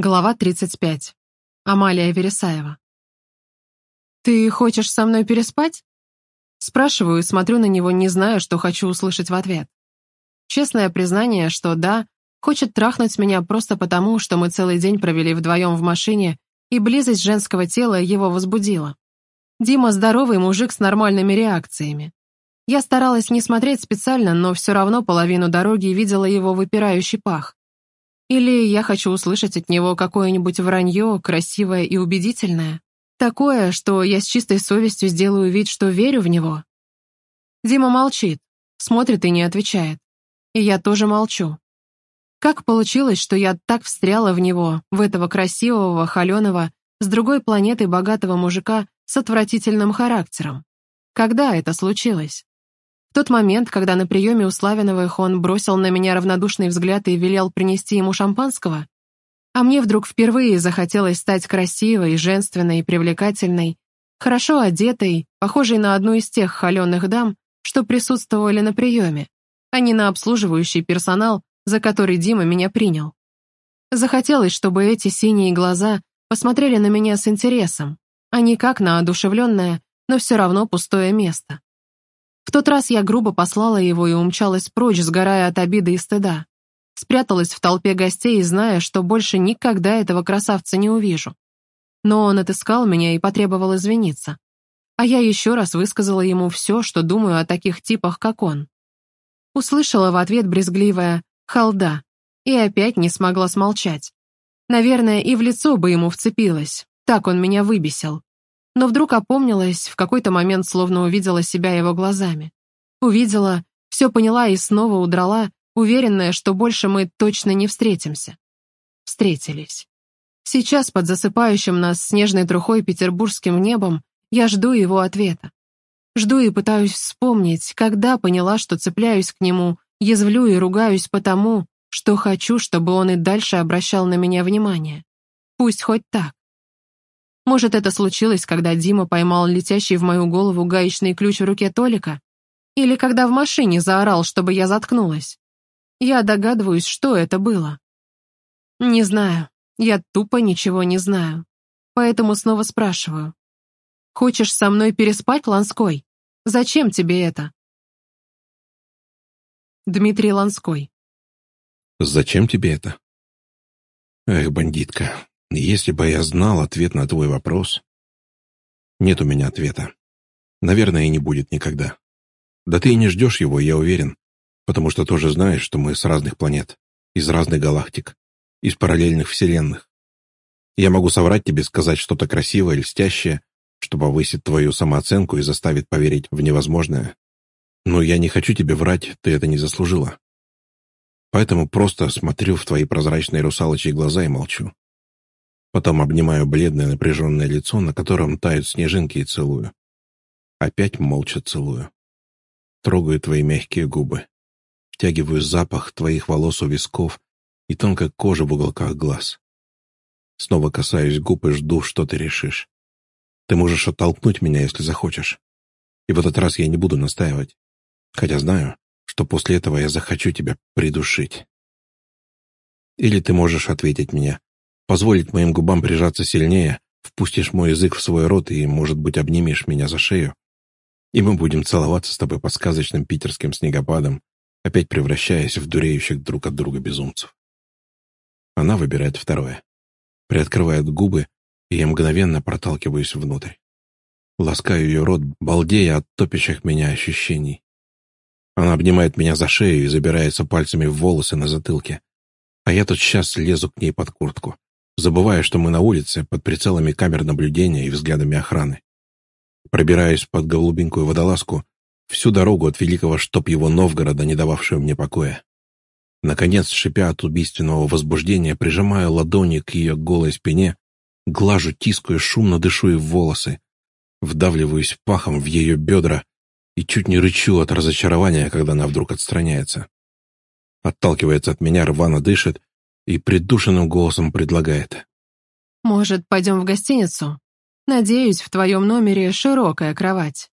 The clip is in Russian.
Глава 35. Амалия Вересаева. «Ты хочешь со мной переспать?» Спрашиваю и смотрю на него, не зная, что хочу услышать в ответ. Честное признание, что да, хочет трахнуть меня просто потому, что мы целый день провели вдвоем в машине, и близость женского тела его возбудила. Дима здоровый мужик с нормальными реакциями. Я старалась не смотреть специально, но все равно половину дороги видела его выпирающий пах. Или я хочу услышать от него какое-нибудь вранье, красивое и убедительное. Такое, что я с чистой совестью сделаю вид, что верю в него. Дима молчит, смотрит и не отвечает. И я тоже молчу. Как получилось, что я так встряла в него, в этого красивого, холеного, с другой планеты богатого мужика с отвратительным характером? Когда это случилось? Тот момент, когда на приеме у Славиновых он бросил на меня равнодушный взгляд и велел принести ему шампанского, а мне вдруг впервые захотелось стать красивой, женственной, привлекательной, хорошо одетой, похожей на одну из тех холеных дам, что присутствовали на приеме, а не на обслуживающий персонал, за который Дима меня принял. Захотелось, чтобы эти синие глаза посмотрели на меня с интересом, а не как на одушевленное, но все равно пустое место. В тот раз я грубо послала его и умчалась прочь, сгорая от обиды и стыда. Спряталась в толпе гостей, зная, что больше никогда этого красавца не увижу. Но он отыскал меня и потребовал извиниться. А я еще раз высказала ему все, что думаю о таких типах, как он. Услышала в ответ брезгливая «халда» и опять не смогла смолчать. Наверное, и в лицо бы ему вцепилась, так он меня выбесил но вдруг опомнилась, в какой-то момент словно увидела себя его глазами. Увидела, все поняла и снова удрала, уверенная, что больше мы точно не встретимся. Встретились. Сейчас под засыпающим нас снежной трухой петербургским небом я жду его ответа. Жду и пытаюсь вспомнить, когда поняла, что цепляюсь к нему, язвлю и ругаюсь потому, что хочу, чтобы он и дальше обращал на меня внимание. Пусть хоть так. Может, это случилось, когда Дима поймал летящий в мою голову гаечный ключ в руке Толика? Или когда в машине заорал, чтобы я заткнулась? Я догадываюсь, что это было. Не знаю. Я тупо ничего не знаю. Поэтому снова спрашиваю. Хочешь со мной переспать, Ланской? Зачем тебе это? Дмитрий Ланской. Зачем тебе это? Эх, бандитка, если бы я знал ответ на твой вопрос... Нет у меня ответа. Наверное, и не будет никогда. Да ты и не ждешь его, я уверен, потому что тоже знаешь, что мы с разных планет, из разных галактик, из параллельных вселенных. Я могу соврать тебе, сказать что-то красивое льстящее, что повысит твою самооценку и заставит поверить в невозможное. Но я не хочу тебе врать, ты это не заслужила. Поэтому просто смотрю в твои прозрачные русалочьи глаза и молчу. Потом обнимаю бледное напряженное лицо, на котором тают снежинки, и целую. Опять молча целую. Трогаю твои мягкие губы. Втягиваю запах твоих волос у висков и тонкой кожи в уголках глаз. Снова касаюсь губ и жду, что ты решишь. Ты можешь оттолкнуть меня, если захочешь. И в этот раз я не буду настаивать. Хотя знаю, что после этого я захочу тебя придушить. Или ты можешь ответить мне, позволить моим губам прижаться сильнее, впустишь мой язык в свой рот и, может быть, обнимешь меня за шею, и мы будем целоваться с тобой по сказочным питерским снегопадам, опять превращаясь в дуреющих друг от друга безумцев. Она выбирает второе. Приоткрывает губы, и я мгновенно проталкиваюсь внутрь. Ласкаю ее рот, балдея от топящих меня ощущений. Она обнимает меня за шею и забирается пальцами в волосы на затылке, а я тут сейчас лезу к ней под куртку забывая, что мы на улице, под прицелами камер наблюдения и взглядами охраны. Пробираясь под голубенькую водолазку, всю дорогу от великого чтоб его Новгорода, не дававшего мне покоя. Наконец, шипя от убийственного возбуждения, прижимаю ладони к ее голой спине, глажу, тискаю, шумно дышу ей в волосы, вдавливаюсь пахом в ее бедра и чуть не рычу от разочарования, когда она вдруг отстраняется. Отталкивается от меня, рвано дышит и придушенным голосом предлагает. «Может, пойдем в гостиницу? Надеюсь, в твоем номере широкая кровать».